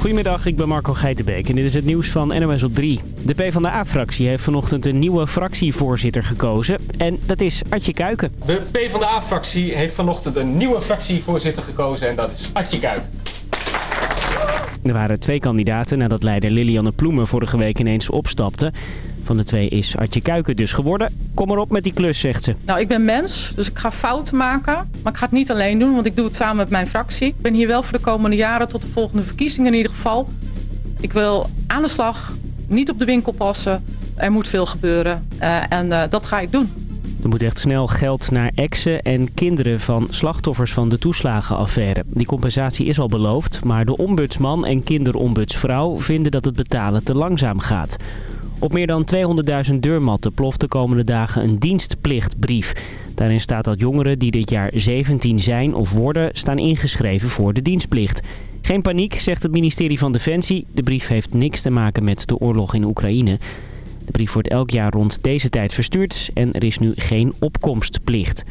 Goedemiddag, ik ben Marco Geitenbeek en dit is het nieuws van NOS op 3. De PvdA-fractie heeft vanochtend een nieuwe fractievoorzitter gekozen. En dat is Adje Kuiken. De PvdA-fractie heeft vanochtend een nieuwe fractievoorzitter gekozen en dat is Adje Kuiken. Er waren twee kandidaten nadat leider Lilianne Ploemen vorige week ineens opstapte. Van de twee is Adje Kuiken dus geworden. Kom erop met die klus, zegt ze. Nou, ik ben mens, dus ik ga fouten maken. Maar ik ga het niet alleen doen, want ik doe het samen met mijn fractie. Ik ben hier wel voor de komende jaren tot de volgende verkiezingen in ieder geval. Ik wil aan de slag, niet op de winkel passen. Er moet veel gebeuren uh, en uh, dat ga ik doen. Er moet echt snel geld naar exen en kinderen van slachtoffers van de toeslagenaffaire. Die compensatie is al beloofd, maar de ombudsman en kinderombudsvrouw vinden dat het betalen te langzaam gaat. Op meer dan 200.000 deurmatten ploft de komende dagen een dienstplichtbrief. Daarin staat dat jongeren die dit jaar 17 zijn of worden staan ingeschreven voor de dienstplicht. Geen paniek, zegt het ministerie van Defensie. De brief heeft niks te maken met de oorlog in Oekraïne. De brief wordt elk jaar rond deze tijd verstuurd en er is nu geen opkomstplicht.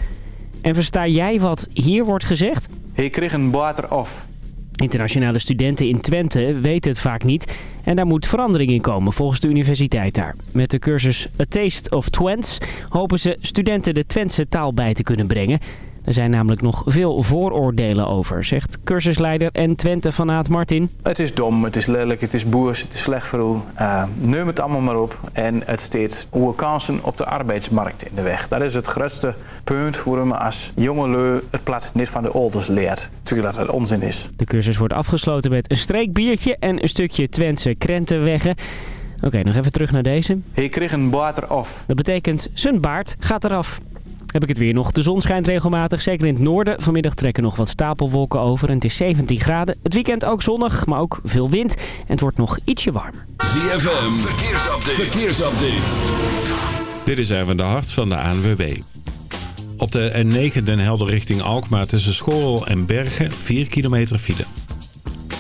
En versta jij wat hier wordt gezegd? Ik kreeg een water af. Internationale studenten in Twente weten het vaak niet en daar moet verandering in komen volgens de universiteit daar. Met de cursus A Taste of Twents hopen ze studenten de Twentse taal bij te kunnen brengen. Er zijn namelijk nog veel vooroordelen over, zegt cursusleider en Twente fanaat Martin. Het is dom, het is lelijk, het is boers, het is slecht voor u. Uh, neem het allemaal maar op. En het steekt uw kansen op de arbeidsmarkt in de weg. Dat is het grootste punt waarom we als jonge leu het plat niet van de ouders leert. Terwijl dat het onzin is. De cursus wordt afgesloten met een streekbiertje en een stukje Twentse krentenweggen. Oké, okay, nog even terug naar deze. Hij kreeg een baard af. Dat betekent zijn baard gaat eraf. Heb ik het weer nog. De zon schijnt regelmatig, zeker in het noorden. Vanmiddag trekken nog wat stapelwolken over en het is 17 graden. Het weekend ook zonnig, maar ook veel wind. En het wordt nog ietsje warmer. ZFM, verkeersupdate. verkeersupdate. Dit is even de hart van de ANWB. Op de N9 Den Helder richting Alkmaar tussen Schorrel en Bergen 4 kilometer file.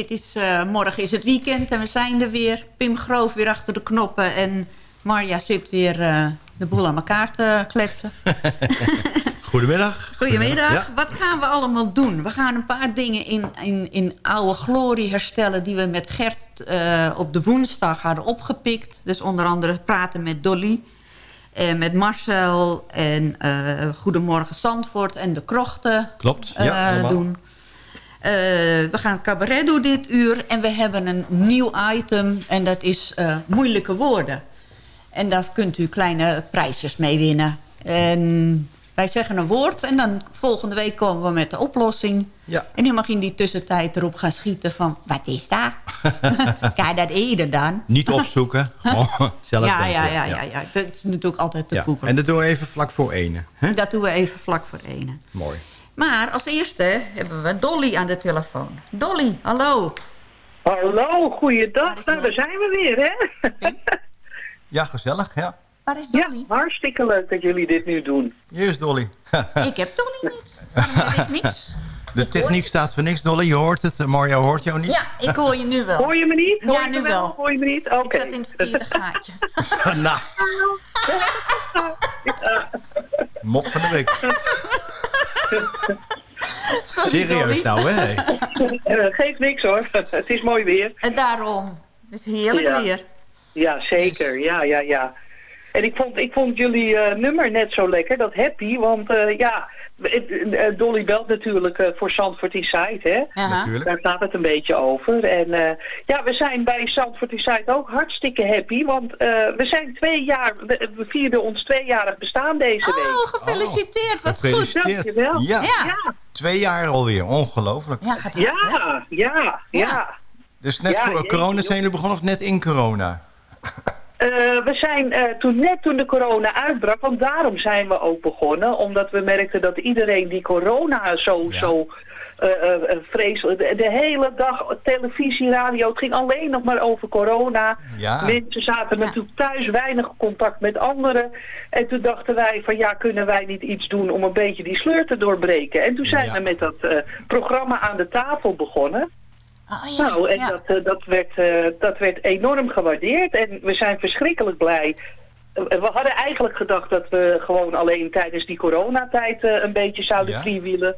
Dit is, eh, morgen is het weekend en we zijn er weer. Pim Groof weer achter de knoppen en Marja zit weer eh, de boel aan elkaar te kletsen. Goedemiddag. Goedemiddag. Ja. Wat gaan we allemaal doen? We gaan een paar dingen in, in, in oude glorie herstellen... die we met Gert eh, op de woensdag hadden opgepikt. Dus onder andere praten met Dolly... En met Marcel en Goedemorgen Zandvoort en de krochten Klopt, ja, allemaal. doen. Eh, we gaan cabaret doen dit uur en we hebben een nieuw item en dat is eh, moeilijke woorden. En daar kunt u kleine prijsjes mee winnen. En wij zeggen een woord en dan volgende week komen we met de oplossing. Ja. En u mag in die tussentijd erop gaan schieten van, wat is dat? je dat eten dan? Niet opzoeken. Oh, zelf Ja, denken. ja, ja, ja, ja. Dat is natuurlijk altijd te Ja. koeken. En dat doen we even vlak voor ene. Hè? Dat doen we even vlak voor ene. Mooi. Maar als eerste hebben we Dolly aan de telefoon. Dolly, hallo. Hallo, goeiedag. Nou, daar zijn we weer, hè? Ja, gezellig. Ja. Waar is Ja, Dolly? hartstikke leuk dat jullie dit nu doen. Hier is Dolly. Ik heb Dolly niet. Heb ik niks? De techniek staat voor niks, Dolly. Je hoort het. Maria hoort jou niet. Ja, ik hoor je nu wel. Hoor je me niet? Hoor Ja, nu wel. Hoor je me niet? Oké. Ik zat in het verkeerde gaatje. nou. Mop van de week. Sorry, Serieus Dolly. nou, hè? Eh, geeft niks hoor. Het is mooi weer. En daarom. Het is heerlijk Ja. weer. Ja, zeker. Ja, ja, ja. En ik vond, ik vond jullie eh, nummer net zo lekker, dat happy. Want eh, ja, Dolly belt natuurlijk eh, voor Zandvoort Inside, hè? Natuurlijk. Daar gaat het een beetje over. En eh, ja, we zijn bij Zandvoort Inside ook hartstikke happy. Want eh, we zijn twee jaar, we, we vierden ons tweejarig bestaan deze week. Oh, gefeliciteerd. Wat goed. Gefeliciteerd. Dankjewel. Ja, Ja. Ja, twee jaar alweer. Ongelooflijk. Ja, gaat ja, ja, ja. Dus net Ja, voor corona zijn jullie begonnen of net in corona? Eh, we zijn eh, toen net toen de corona uitbrak, want daarom zijn we ook begonnen. Omdat we merkten dat iedereen die corona zo, Ja. zo eh, vreselijk... De, de hele dag televisie, radio, het ging alleen nog maar over corona. Ja. Mensen zaten Ja. natuurlijk thuis, weinig contact met anderen. En toen dachten wij van ja, kunnen wij niet iets doen om een beetje die sleur te doorbreken. En toen zijn Ja. we met dat eh, programma aan de tafel begonnen. Oh, ja. Nou, en ja. dat, eh, dat, werd, eh, dat werd enorm gewaardeerd en we zijn verschrikkelijk blij. Eh, we hadden eigenlijk gedacht dat we gewoon alleen tijdens die coronatijd eh, een beetje zouden Ja. freewheelen.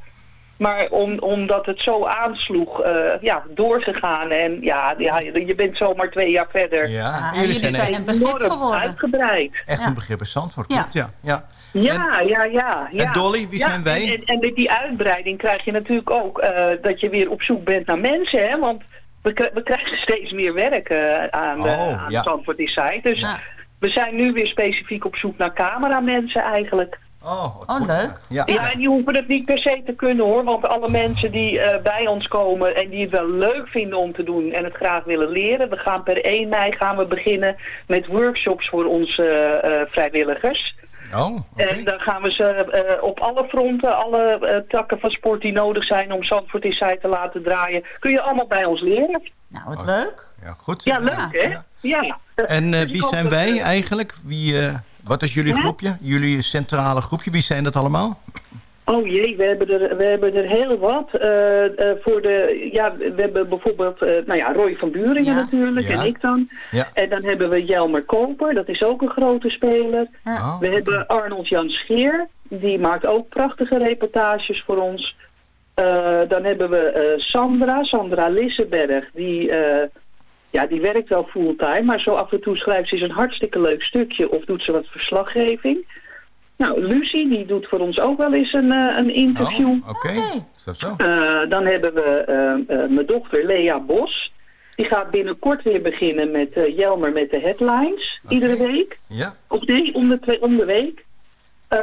Maar om, omdat het zo aansloeg, eh, ja, doorgegaan. En ja, ja, je bent zomaar twee jaar verder. Ja, Ah, jullie jullie zijn zijn een begrip geworden. uitgebreid. echt Ja. een begrip in Zandvoort. Ja. Ja. Ja. Ja, ja, ja, ja. en Dolly, wie Ja, zijn wij? En, en met die uitbreiding krijg je natuurlijk ook eh, dat je weer op zoek bent naar mensen, hè? Want we, we krijgen steeds meer werk eh, aan, de Oh, aan ja. Dus Ja. we zijn nu weer specifiek op zoek naar cameramensen eigenlijk. Oh, wat Oh, leuk. Ja. Ja, en die hoeven het niet per se te kunnen hoor. Want alle mensen die eh, bij ons komen en die het wel leuk vinden om te doen en het graag willen leren. We gaan per 1 mei gaan we beginnen met workshops voor onze eh, vrijwilligers. Oh. En dan gaan we ze eh, op alle fronten, alle eh, takken van sport die nodig zijn om Zandvoort Inside te laten draaien, kun je allemaal bij ons leren. Nou, wat leuk. Ja, goed. Ja, leuk hè? Ja. Ja. En eh, Dus wie zijn wij eigenlijk? Wie, eh, wat is jullie groepje? Jullie centrale groepje? Wie zijn dat allemaal? Oh jee, we hebben er, we hebben er heel wat. Eh, eh, voor de, ja, we hebben bijvoorbeeld eh, nou ja, Roy van Buringen Ja. natuurlijk Ja. en ik dan. Ja. En dan hebben we Jelmer Koper, dat is ook een grote speler. Ja. Oh, We hebben Arnold Jan Scheer, die maakt ook prachtige reportages voor ons. Dan hebben we Sandra, Sandra Lissenberg, die, ja, die werkt wel fulltime, maar zo af en toe schrijft ze eens een hartstikke leuk stukje of doet ze wat verslaggeving. Nou, Lucie, die doet voor ons ook wel eens een, eh, een interview. Oh, Oké, Oké. is dat zo? Eh, dan hebben we eh, eh, mijn dochter Lea Bos. Die gaat binnenkort weer beginnen met eh, Jelmer met de headlines, iedere week. Ja? Of nee, om de, twee, om de week. Eh,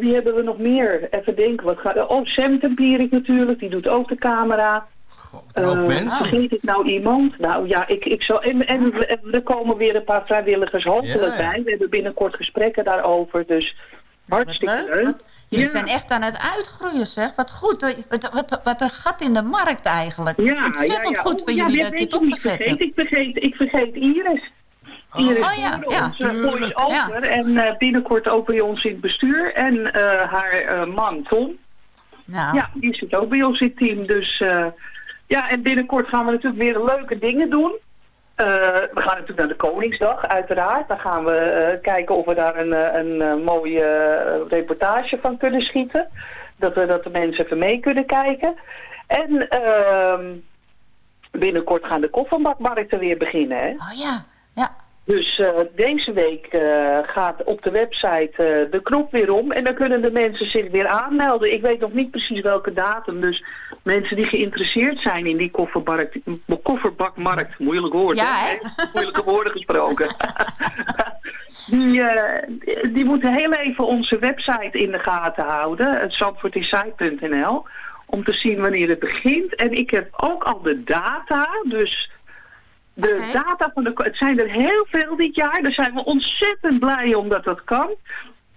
wie hebben we nog meer? Even denken, wat gaat... Oh, Sam Tempierik natuurlijk, die doet ook de camera. God, Eh, mensen. Vergeet ik nou iemand? Nou ja, ik, ik zal... En, en er komen weer een paar vrijwilligers hopelijk Ja. bij. We hebben binnenkort gesprekken daarover, dus hartstikke leuk. leuk. Jullie Ja. zijn echt aan het uitgroeien, zeg. Wat goed. Wat, wat, wat een gat in de markt eigenlijk. Ja, Ontzettend ja, ja. goed Oh, van ja, jullie dat je het je opgezet hebt. Ik vergeet, ik vergeet Iris. Iris Oh, ja, Voerde, ja. onze Tuurlijk. voice-over. En eh, binnenkort ook bij ons in het bestuur. En eh, haar eh, man Tom. Nou, Ja, die zit ook bij ons in het team. Dus Ja, en binnenkort gaan we natuurlijk weer leuke dingen doen. Eh, we gaan natuurlijk naar de Koningsdag, uiteraard. Dan gaan we eh, kijken of we daar een, eh, een, mooie reportage van kunnen schieten. Dat, we, dat de mensen even mee kunnen kijken. En ehm, binnenkort gaan de kofferbakmarkten weer beginnen. Hè? Oh ja. Dus eh, deze week eh, gaat op de website eh, de knop weer om. En dan kunnen de mensen zich weer aanmelden. Ik weet nog niet precies welke datum. Dus mensen die geïnteresseerd zijn in die koffermarkt, kofferbakmarkt, moeilijk woord, Ja, hè? hè? moeilijke woorden gesproken. die, die moeten heel even onze website in de gaten houden. het zandvoortinsite.nl om te zien wanneer het begint. En ik heb ook al de data, dus de data van de... Het zijn er heel veel dit jaar. Daar zijn we ontzettend blij om dat dat kan.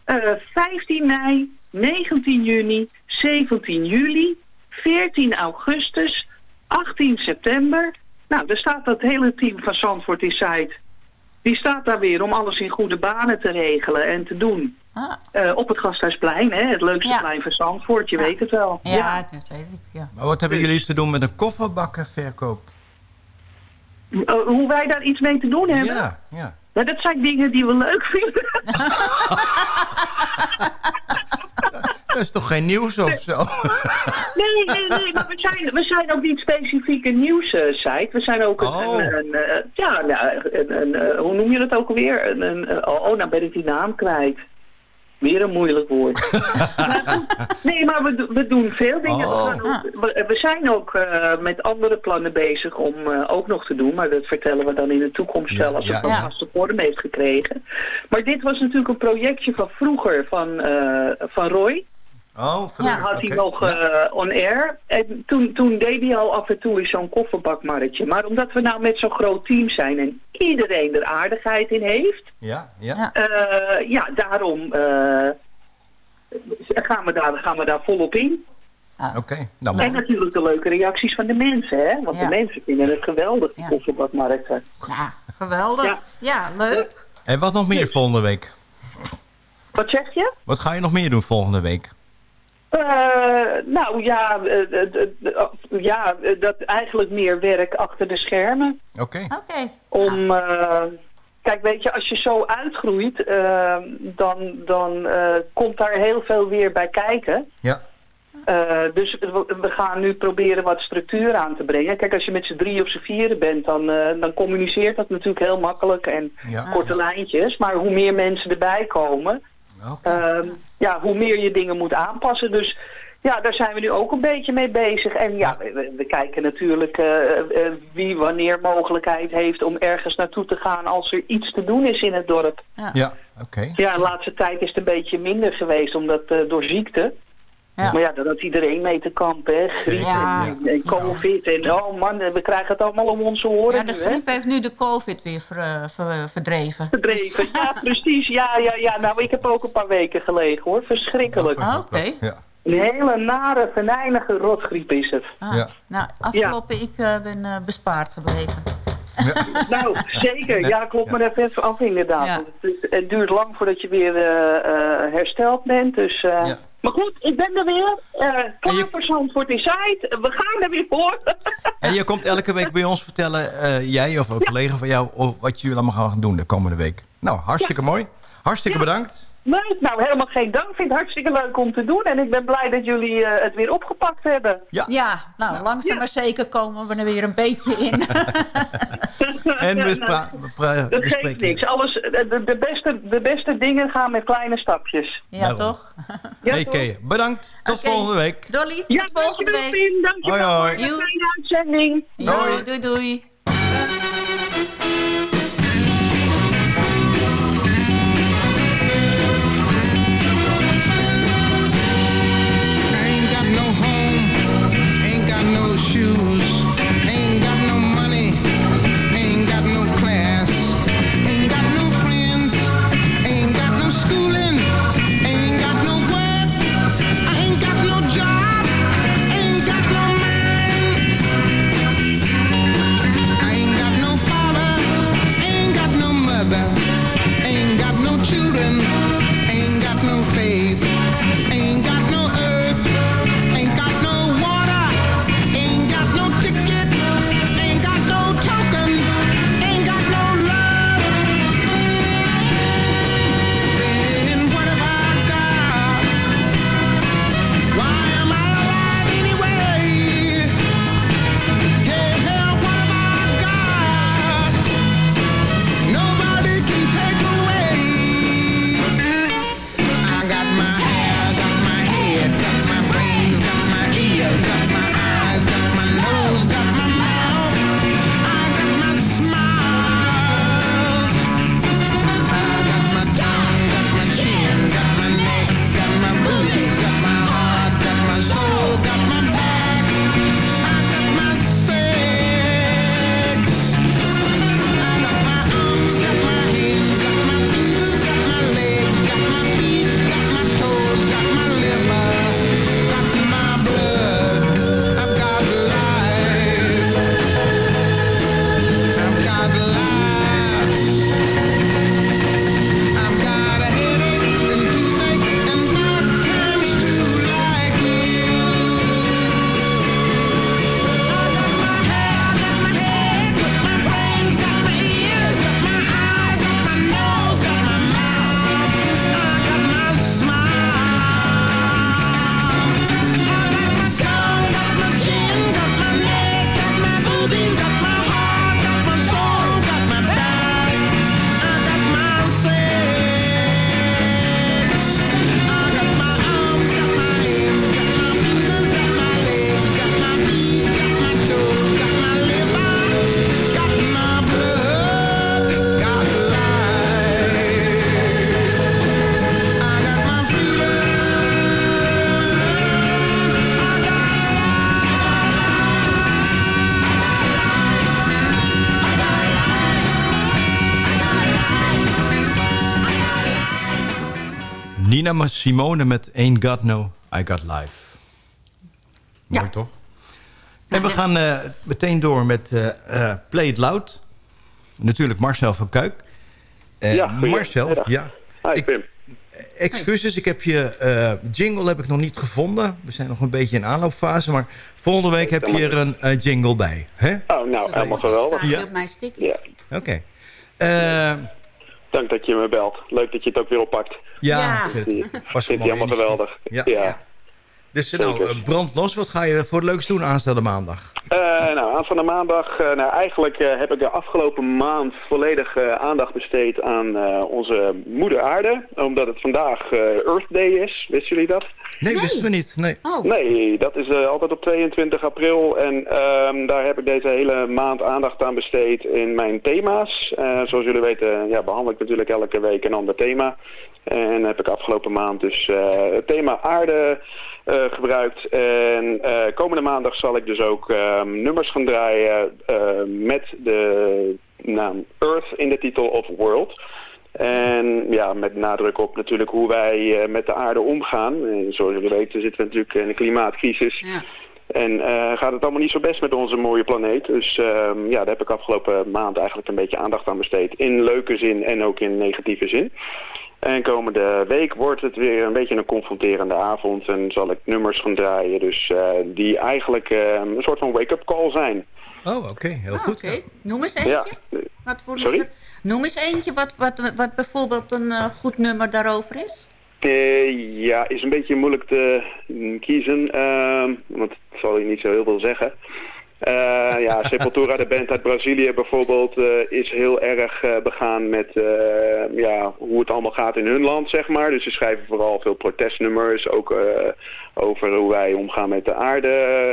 Eh, 15 mei, 19 juni, 17 juli, 14 augustus, 18 september. Nou, daar staat dat hele team van Zandvoort Inside. Die staat daar weer om alles in goede banen te regelen en te doen. Ah, Eh, op het Gasthuisplein, hè, het leukste Ja. plein van Zandvoort, je weet het wel. ja, dat weet ik. Ja. Maar wat hebben jullie te doen met een kofferbakkenverkoop? Eh, hoe wij daar iets mee te doen hebben? Ja, ja. Dat zijn dingen die we leuk vinden. Dat is toch geen nieuws of zo? Nee, nee, nee, maar we zijn, we zijn ook niet specifiek een nieuwssite. We zijn ook een, Oh. een, een, eh, ja, nou, een, een, eh, hoe noem je dat ook alweer? Een, een, oh, oh, nou ben ik die naam kwijt. Weer een moeilijk woord. Maar goed, nee, maar we, we doen veel dingen. Oh. We, gaan ook- we, we zijn ook eh, met andere plannen bezig om eh, ook nog te doen. Maar dat vertellen we dan in de toekomst Ja, wel als ja, het een ja. vaste vorm heeft gekregen. Maar dit was natuurlijk een projectje van vroeger van, eh, van Roy. Oh, Toen Ja. had hij nog Ja. eh, on air. En toen, toen deed hij al af en toe eens zo'n kofferbakmarktje. Maar omdat we nou met zo'n groot team zijn en iedereen er aardigheid in heeft. Ja, ja. Ja. eh, ja, daarom eh, gaan, we daar, gaan we daar volop in. Oké. Nou, En natuurlijk de leuke reacties van de mensen. Hè? Want Ja. de mensen vinden het geweldig, die Ja. kofferbakmarkten. Ja, geweldig. Ja. Ja, leuk. En wat nog meer volgende week? Wat zeg je? Wat ga je nog meer doen volgende week? Eh, nou ja, eh, eh, ja, dat eigenlijk meer werk achter de schermen. Oké. Oké. Om, eh, kijk, weet je, als je zo uitgroeit, dan, dan eh, komt daar heel veel weer bij kijken. Ja. Eh, dus we, we gaan nu proberen wat structuur aan te brengen. Kijk, als je met z'n drie of z'n vieren bent, dan, eh, dan communiceert dat natuurlijk heel makkelijk en Ja. korte lijntjes. Maar hoe meer mensen erbij komen, Oké. Ja, hoe meer je dingen moet aanpassen. Dus ja, daar zijn we nu ook een beetje mee bezig. En ja, we, we kijken natuurlijk eh, eh, wie wanneer mogelijkheid heeft om ergens naartoe te gaan als er iets te doen is in het dorp. Ja, oké. Ja, de laatste tijd is het een beetje minder geweest, omdat eh, door ziekte. Ja. Maar ja, dan had iedereen mee te kampen, hè. Griep Ja. en, en covid. En oh man, we krijgen het allemaal om onze oren Ja, de nu, griep heeft nu de covid weer ver- ver- verdreven. Verdreven. Ja, precies. Ja, ja, ja. Nou, ik heb ook een paar weken gelegen, hoor. Verschrikkelijk. Oké. Ja. Een hele nare, venijnige rotgriep is het. Ah, Ja. Nou, afgelopen, ik eh, ben eh, bespaard gebleven. Nou, zeker. Ja, klopt me even af inderdaad. Ja. Want Het, het duurt lang voordat je weer eh, eh, hersteld bent. Dus, eh, Ja. Maar goed, ik ben er weer. eh klaar je- voor Zandvoort Inside. We gaan er weer voor. En je komt elke week bij ons vertellen, eh, jij of een collega van jou, of wat jullie allemaal gaan doen de komende week. Nou, hartstikke mooi. Hartstikke Ja. bedankt. Leuk, nou helemaal geen dank. Ik vind het hartstikke leuk om te doen. En ik ben blij dat jullie eh, het weer opgepakt hebben. Ja, nou, langzaam maar zeker komen we er weer een beetje in. En we, Nou, spra- we pra- Dat geeft niks. Alles, de, de, beste, de beste dingen gaan met kleine stapjes. ja, toch? Ja, Hey toch? Kay, bedankt. Tot volgende week. Dolly, Ja, tot volgende dankjewel, week. Pien. Dankjewel. Hoi, hoi. voor een fijne uitzending. Doei doei. Ain't Nina Simone met Ain't Got No, I Got Life. Mooi Ja. toch? En we gaan eh, meteen door met eh, eh, Play It Loud. Natuurlijk Marcel van Kuik. Ja, Marcel, ja. Hi, Ik- Pim. Excuses, ik heb je eh, jingle heb ik nog niet gevonden. We zijn nog een beetje in aanloopfase, maar volgende week heb je er een jingle bij. hè? Oh, nou, helemaal geweldig. Ja. op mijn sticker. Ja, Oké. Eh, dank dat je me belt. Leuk dat je het ook weer oppakt. ja, Ja. ik vind het- was hij mooi allemaal geweldig. Ja. ja. Dus eh, nou, eh, brand los. Wat ga je voor het leukste doen aanstaande maandag? Eh, nou, aanstaande maandag. eh, nou, eigenlijk eh, heb ik de afgelopen maand volledig eh, aandacht besteed aan eh, onze moeder aarde. Omdat het vandaag eh, Earth Day is. Wisten jullie dat? Nee, Nee. wisten we niet. Nee. Oh, Nee, dat is altijd op 22 april. En ehm, daar heb ik deze hele maand aandacht aan besteed in mijn thema's. Eh, zoals jullie weten ja, behandel ik natuurlijk elke week een ander thema. En heb ik afgelopen maand dus eh, het thema aarde gebruikt. En eh, komende maandag zal ik dus ook ehm, nummers gaan draaien eh, met de naam Earth in de titel of World. En ja, met nadruk op natuurlijk hoe wij eh, met de aarde omgaan. En zoals jullie weten zitten we natuurlijk in een klimaatcrisis. ja. En eh, gaat het allemaal niet zo best met onze mooie planeet. Dus ehm, ja, daar heb ik afgelopen maand eigenlijk een beetje aandacht aan besteed. In leuke zin en ook in negatieve zin. En komende week wordt het weer een beetje een confronterende avond. En zal ik nummers gaan draaien. Dus eh, die eigenlijk eh, een soort van wake-up call zijn. Oh, oké. Heel Ah, goed. Oké, noem eens eentje. Ja. Wat voor Sorry? nummer- Noem eens eentje wat, wat, wat bijvoorbeeld een eh, goed nummer daarover is. Eh, ja, is een beetje moeilijk te kiezen, ehm, want het zal je niet zo heel veel zeggen. Eh, ja, Sepultura, de band uit Brazilië bijvoorbeeld, eh, is heel erg eh, begaan met ja, hoe het allemaal gaat in hun land, zeg maar. Dus ze schrijven vooral veel protestnummers, ook over hoe wij omgaan met de aarde.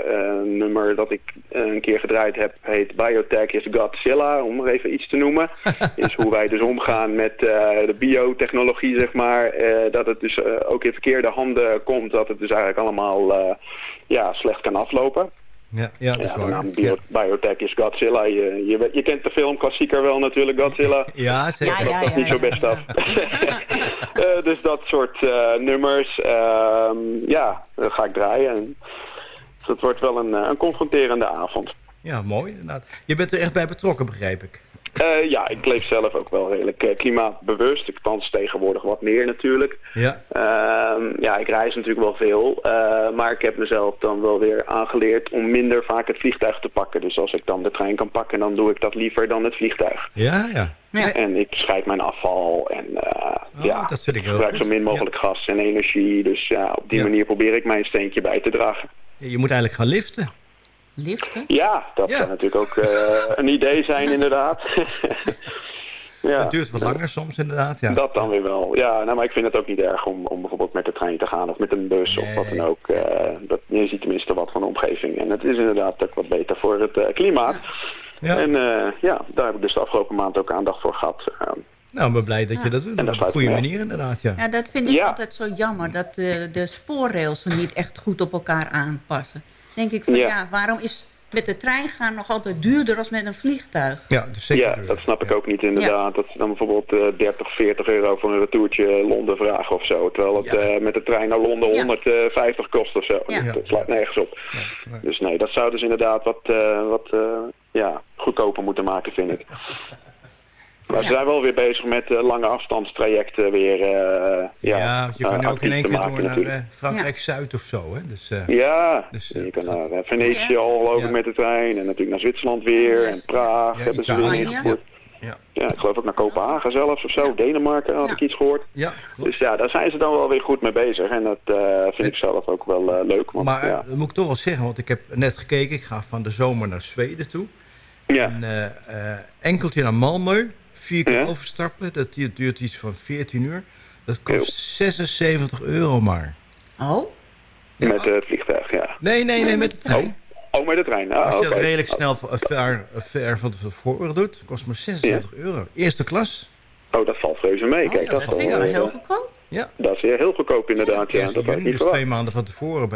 Een nummer dat ik een keer gedraaid heb heet Biotech is Godzilla, om er even iets te noemen. is hoe wij dus omgaan met de biotechnologie, zeg maar. Dat het dus ook in verkeerde handen komt, dat het dus eigenlijk allemaal ja, slecht kan aflopen. Ja, ja, dat is Ja, de waar. naam bio- Biotech is Godzilla. Je, je, je kent de filmklassieker wel natuurlijk, Godzilla. Ja, zeker. Ja, ja, Dat ja. niet zo best af. Eh, dus dat soort eh, nummers, ehm, ja, dat ga ik draaien. En dat wordt wel een, eh, een confronterende avond. Ja, mooi. inderdaad. Je bent er echt bij betrokken, begrijp ik. Eh, ja, ik leef zelf ook wel redelijk eh, klimaatbewust. Ik dans tegenwoordig wat meer natuurlijk. Ja. Ehm, ja, ik reis natuurlijk wel veel. eh, maar ik heb mezelf dan wel weer aangeleerd om minder vaak het vliegtuig te pakken. Dus als ik dan de trein kan pakken, dan doe ik dat liever dan het vliegtuig. Ja, ja. Ja. En ik scheid mijn afval en eh, Oh, ja, dat vind ik gebruik zo min mogelijk gas en energie. Dus ja, op die Ja. manier probeer ik mijn steentje bij te dragen. Je moet eigenlijk gaan liften. Liften? Ja, dat Ja. zou natuurlijk ook eh, een idee zijn inderdaad. ja. Het duurt wat langer soms, inderdaad. Ja. Dat dan weer wel. Ja, nou, maar ik vind het ook niet erg om, om bijvoorbeeld met de trein te gaan of met een bus of wat dan ook. Eh, dat, je ziet tenminste wat van de omgeving. En het is inderdaad ook wat beter voor het eh, klimaat. Ja. En eh, ja, daar heb ik dus de afgelopen maand ook aandacht voor gehad. Eh, Nou, ik ben blij dat je dat doet. En Op een goede manier, inderdaad. Ja. Ja, dat vind ik Ja. altijd zo jammer, dat de, de spoorrails er niet echt goed op elkaar aanpassen. Denk ik van Ja. ja, waarom is met de trein gaan nog altijd duurder dan met een vliegtuig? Ja, dus zeker. ja, dat snap ik ook niet inderdaad. Dat ze dan bijvoorbeeld eh 30, 40 euro voor een retourtje Londen vragen of zo. Terwijl het Ja. eh, met de trein naar Londen Ja. 150 kost of zo. Ja. Dus dat slaat nergens op. nee. Dus nee, dat zouden ze inderdaad wat, eh, wat eh, ja, goedkoper moeten maken, vind ik. Maar ze zijn wel weer bezig met eh, lange afstandstrajecten weer. eh ja, je kan eh, nu ook in één keer maken door naar natuurlijk. eh, Frankrijk-Zuid of zo. Hè? Dus, eh, Ja, Dus, eh, je kan naar eh, Venetië al geloof ik Ja. met de trein. En natuurlijk naar Zwitserland weer. En Praag Ja, hebben ze weer ingevoerd. Ja. Ja, ik geloof ook naar Kopenhagen zelfs of zo. Ja. Denemarken had Ja. ik iets gehoord. ja, klopt. Dus ja, daar zijn ze dan wel weer goed mee bezig. En dat eh, vind ik zelf ook wel eh, leuk. Want, maar eh, dat moet ik toch wel zeggen, want ik heb net gekeken. Ik ga van de zomer naar Zweden toe. Ja. En eh, eh, enkeltje naar Malmö. Vier keer Ja. overstappen. Dat duurt- duurt iets van 14 uur. Dat kost 76 euro maar. Oh, Met het vliegtuig, ja. Nee, nee, nee, met de trein. Oh, met de trein. Ah, Als je dat redelijk snel v- ver, ver van tevoren doet, kost maar 76 euro. Eerste klas. Oh, dat valt reuze mee. Kijk, dat, is wel, vind ik wel heel goedkoop. Ja. dat is heel goedkoop inderdaad. Ja, dat had ik juni, niet dus verwacht. twee maanden van tevoren.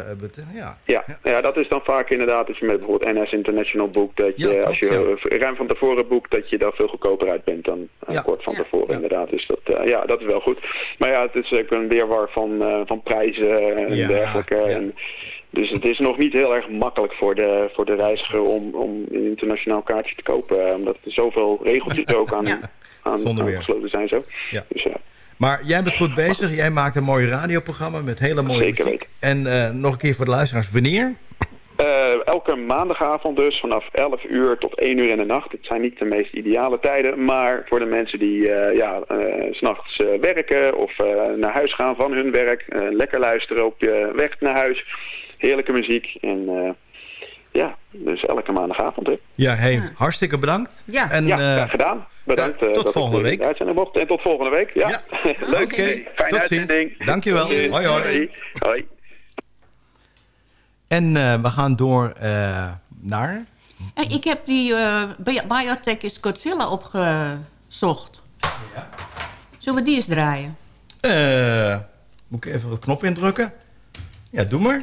Ja. Ja, ja, dat is dan vaak inderdaad als je met bijvoorbeeld NS International boekt, dat je Ja, als je ruim van tevoren boekt, dat je daar veel goedkoper uit bent dan eh, Ja. kort van Ja. tevoren inderdaad. Dus dat, eh, ja, dat is wel goed. Maar ja, het is ook een weerwar van, eh, van prijzen en Ja, dergelijke. ja. En, dus het is nog niet heel erg makkelijk voor de, voor de reiziger om, om een internationaal kaartje te kopen, omdat er zoveel regeltjes ook aan, Ja. aan, aan gesloten zijn. Zo. Ja. Dus ja. Maar jij bent goed bezig. Jij maakt een mooi radioprogramma met hele mooie Zeker muziek. En eh, nog een keer voor de luisteraars. Wanneer? Eh, elke maandagavond dus, vanaf 11 uur tot 1 uur in de nacht. Het zijn niet de meest ideale tijden, maar voor de mensen die eh ja, eh, s'nachts werken of naar huis gaan van hun werk, lekker luisteren op je weg naar huis. Heerlijke muziek en ja, dus elke maandagavond. Hè. Ja, hey, hartstikke bedankt. Ja. En, ja, eh, graag gedaan. Bedankt. eh, tot dat ik volgende de week. uitzending mocht. En tot volgende week. Ja, Ja. leuk. Oké, Fijne tot ziens. uitzending. Dankjewel. Tot ziens. Hoi, hoi. Hoi. Hoi. en eh, we gaan door eh, naar... Hey, ik heb die eh, Bi- Biotech is Godzilla opgezocht. Zullen we die eens draaien? eh, moet ik even wat knop indrukken? Ja, doe maar.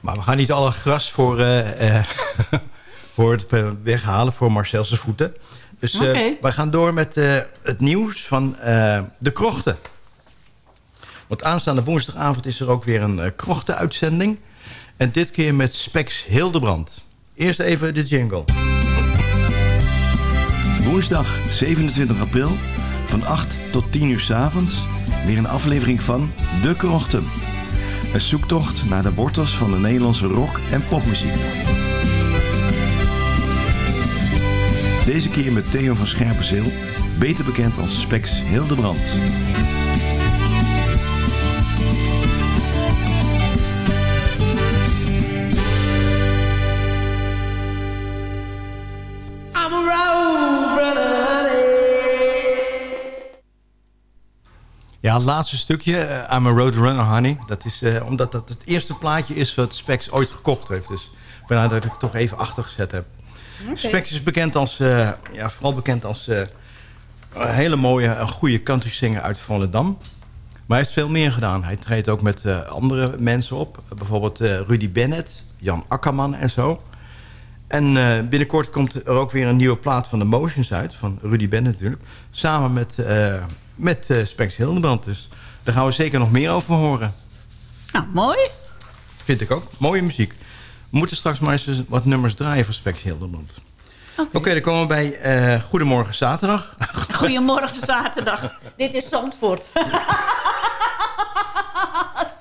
Maar we gaan niet alle gras voor, eh, eh, voor het eh, weghalen voor Marcel's voeten. Dus wij gaan door met eh, het nieuws van eh, de krochten. Want aanstaande woensdagavond is er ook weer een uh, krochten-uitzending. En dit keer met Spex Hildebrand. Eerst even de jingle. Woensdag 27 april van 8 tot 10 uur 's avonds weer een aflevering van De Krochten. Een zoektocht naar de wortels van de Nederlandse rock- en popmuziek. Deze keer met Theo van Scherpenzeel, beter bekend als Spex Hildebrand. Ja, het laatste stukje, eh, I'm a Road Runner, honey. Dat is eh, omdat dat het eerste plaatje is wat Spex ooit gekocht heeft. Dus vandaar dat ik het toch even achtergezet heb. Oké. Spex is bekend als, eh, ja, vooral bekend als een hele mooie, een goede country singer uit Volendam. Maar hij heeft veel meer gedaan. Hij treedt ook met andere mensen op. Bijvoorbeeld Rudy Bennett, Jan Akkerman en zo. En binnenkort komt er ook weer een nieuwe plaat van de Motions uit. Van Rudy Bennett natuurlijk. Samen met, met eh, Spex Hildebrand. Dus daar gaan we zeker nog meer over horen. Nou, mooi. Vind ik ook. Mooie muziek. We moeten straks maar eens wat nummers draaien voor Spex Hildebrand. Oké, dan komen we bij eh, Goedemorgen Zaterdag. Goedemorgen zaterdag. Dit is Zandvoort.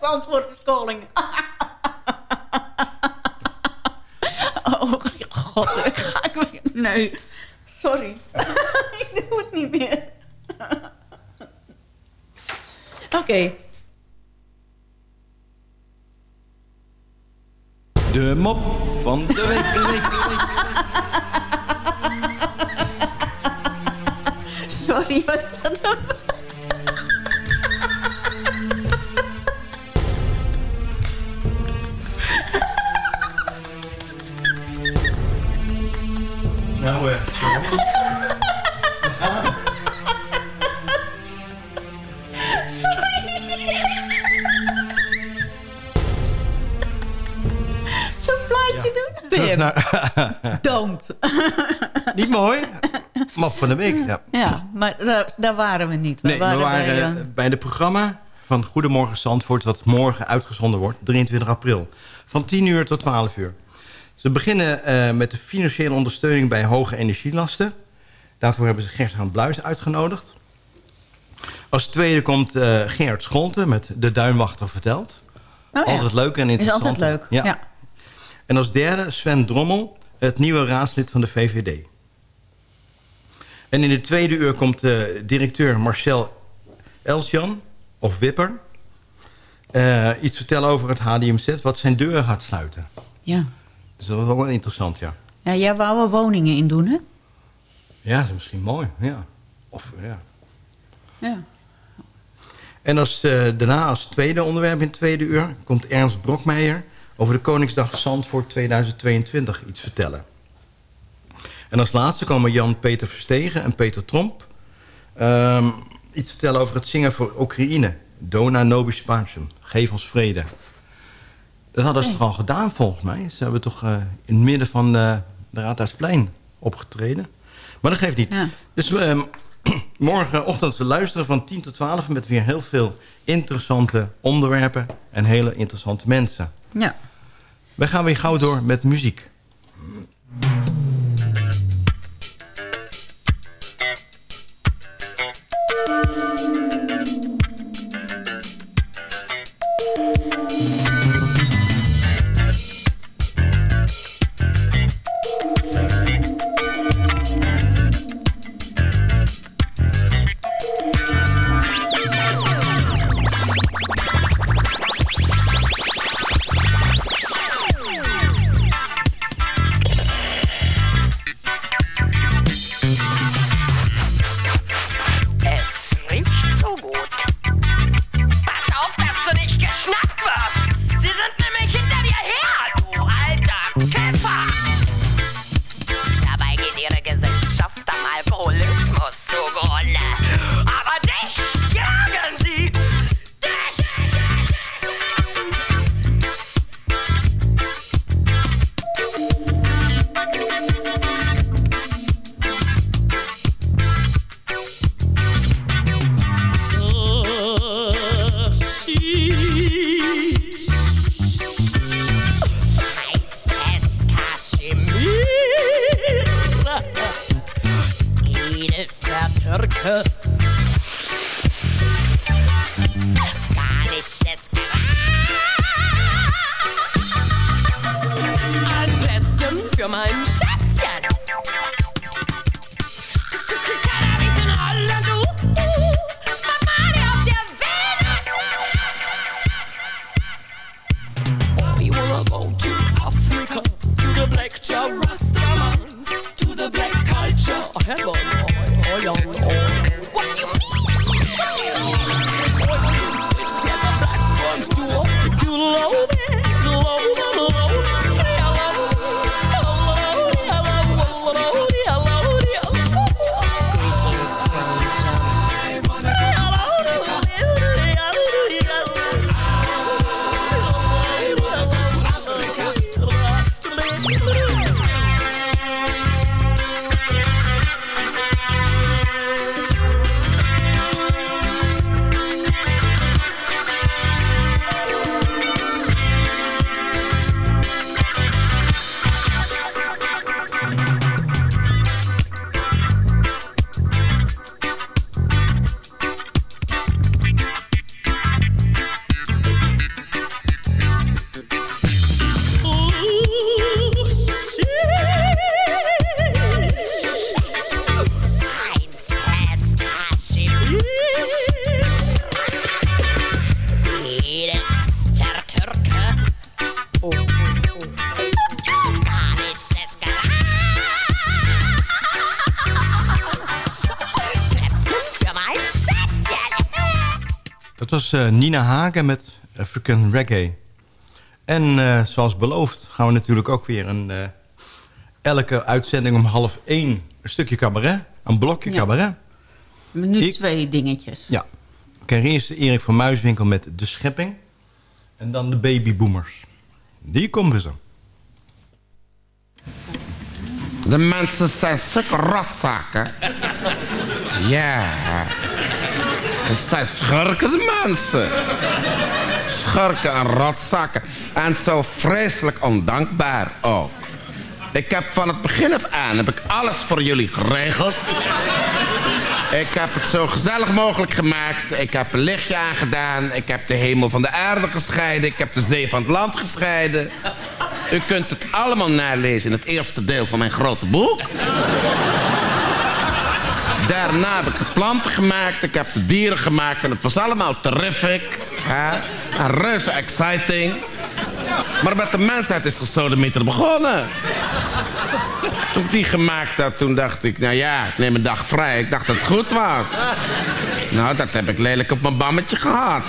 Zandvoort is calling. oh, god. Ga ik weer... Nee. Sorry. ik doe het niet meer. Oké. De mop van de week. Sorry, was dat dan? Nou, eh, Zo'n Pim, naar- don't. Niet mooi? Mop van de week, ja. Ja, maar daar, daar waren we niet. Nee, we waren eh, bij het programma van Goedemorgen Zandvoort... wat morgen uitgezonden wordt, 23 april. Van 10 uur tot 12 uur. Ze beginnen eh, met de financiële ondersteuning bij hoge energielasten. Daarvoor hebben ze Gert-Haan Bluis uitgenodigd. Als tweede komt eh Gerard Scholten met De Duinwachter Vertelt. Oh ja. Altijd leuk en Is interessant. altijd leuk, ja. En als derde Sven Drommel, het nieuwe raadslid van de VVD. En in de tweede uur komt eh, directeur Marcel Elsjan, of Wipper... eh, iets vertellen over het HDMZ, wat zijn deur gaat sluiten. Ja. Dus dat was ook wel interessant, ja. ja, jij wou er woningen in doen, hè? Ja, dat is misschien mooi, ja. Of, ja. Ja. En als, eh, daarna als tweede onderwerp in het tweede uur... komt Ernst Brokmeijer over de Koningsdag Zandvoort 2022 iets vertellen. En als laatste komen Jan-Peter Verstegen en Peter Tromp... ehm, iets vertellen over het zingen voor Oekraïne. Dona nobis pacem, geef ons vrede. Dat hadden ze toch al gedaan volgens mij. Ze hebben toch eh, in het midden van eh, de Raadhuisplein opgetreden. Maar dat geeft niet. Ja. Dus ehm, morgenochtend te luisteren van 10 tot 12... met weer heel veel interessante onderwerpen en hele interessante mensen. Ja. Wij gaan weer gauw door met muziek. Was eh, Nina Hagen met African Reggae. En eh, zoals beloofd gaan we natuurlijk ook weer een... eh, elke uitzending om half één een stukje cabaret. Een blokje Ja. cabaret. Nu Ik- twee dingetjes. Ja. Ik ken eerst Erik van Muiswinkel met De Schepping. En dan de Babyboomers. Die komen ze. De mensen zijn zulke rotzakken. Ja. Het zijn schurken de mensen. Schurken en rotzakken. En zo vreselijk ondankbaar ook. Ik heb van het begin af aan heb ik alles voor jullie geregeld. Ik heb het zo gezellig mogelijk gemaakt. Ik heb een lichtje aangedaan. Ik heb de hemel van de aarde gescheiden. Ik heb de zee van het land gescheiden. U kunt het allemaal nalezen in het eerste deel van mijn grote boek. Daarna heb ik de planten gemaakt. Ik heb de dieren gemaakt. En het was allemaal terrific. Hè? En reuze exciting. Maar met de mensheid is gesodemieter begonnen. Toen ik die gemaakt had, toen dacht ik... nou ja, ik neem een dag vrij. Ik dacht dat het goed was. Nou, dat heb ik lelijk op mijn bammetje gehad.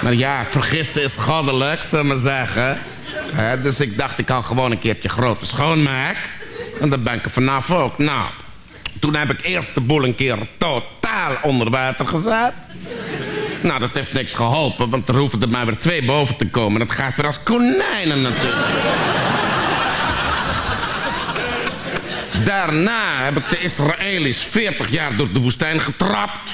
Maar ja, vergissen is goddelijk, we maar zeggen. Dus ik dacht, ik kan gewoon een keertje grote schoonmaak. En dan ben ik er vanaf ook. Nou, toen heb ik eerst de boel een keer totaal onder water gezet. Nou, dat heeft niks geholpen, want er hoeven er maar weer twee boven te komen. Dat gaat weer als konijnen natuurlijk. Daarna heb ik de Israëli's 40 jaar door de woestijn getrapt.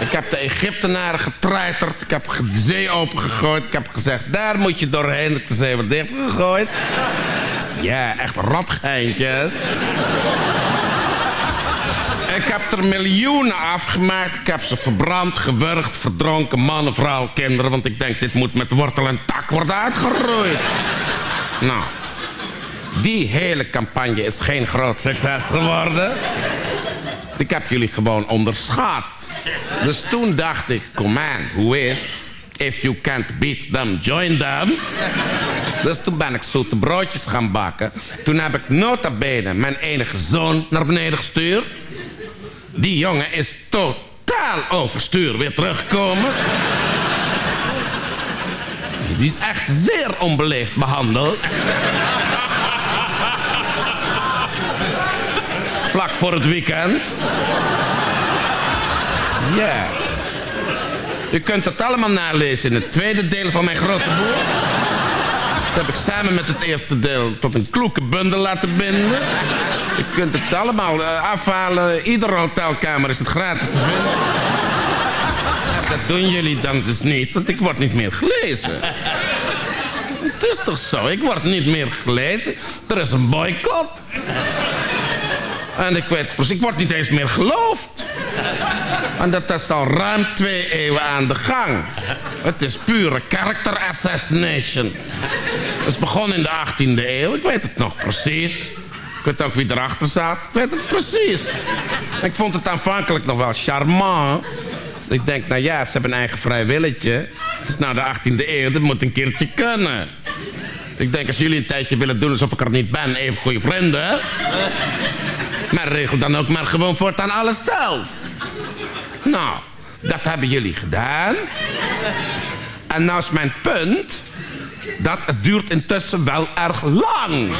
Ik heb de Egyptenaren getreiterd. Ik heb de zee opengegooid. Ik heb gezegd, daar moet je doorheen. Ik de zee weer dicht gegooid. Ja, echt ratgeintjes. Ik heb er miljoenen afgemaakt. Ik heb ze verbrand, gewurgd, verdronken. Mannen, vrouwen, kinderen. Want ik denk, dit moet met wortel en tak worden uitgeroeid. Nou, die hele campagne is geen groot succes geworden. Ik heb jullie gewoon onderschat. Dus toen dacht ik, kom aan, hoe is If you can't beat them, join them. Dus toen ben ik zoete broodjes gaan bakken. Toen heb ik nota bene mijn enige zoon naar beneden gestuurd. Die jongen is totaal overstuur weer teruggekomen. Die is echt zeer onbeleefd behandeld. Vlak voor het weekend. Ja. U kunt het allemaal nalezen in het tweede deel van mijn grote boek. Dat heb ik samen met het eerste deel tot een kloeke bundel laten binden. U kunt het allemaal eh, afhalen. Iedere hotelkamer is het gratis te vinden. Dat doen jullie dan dus niet, want ik word niet meer gelezen. Het is toch zo, ik word niet meer gelezen. Er is een boycott. En ik weet precies, ik word niet eens meer geloofd. En dat is al ruim twee eeuwen aan de gang. Het is pure character assassination. Het is begonnen in de 18e eeuw, ik weet het nog precies. Ik weet ook wie erachter zat, ik weet het precies. Ik vond het aanvankelijk nog wel charmant. Ik denk, nou ja, ze hebben een eigen vrij willetje. Het is nou de 18e eeuw, dat moet een keertje kunnen. Ik denk, als jullie een tijdje willen doen alsof ik er niet ben, even goede vrienden. Maar regel dan ook maar gewoon voortaan alles zelf. Nou, dat hebben jullie gedaan. En nou is mijn punt... dat het duurt intussen wel erg lang.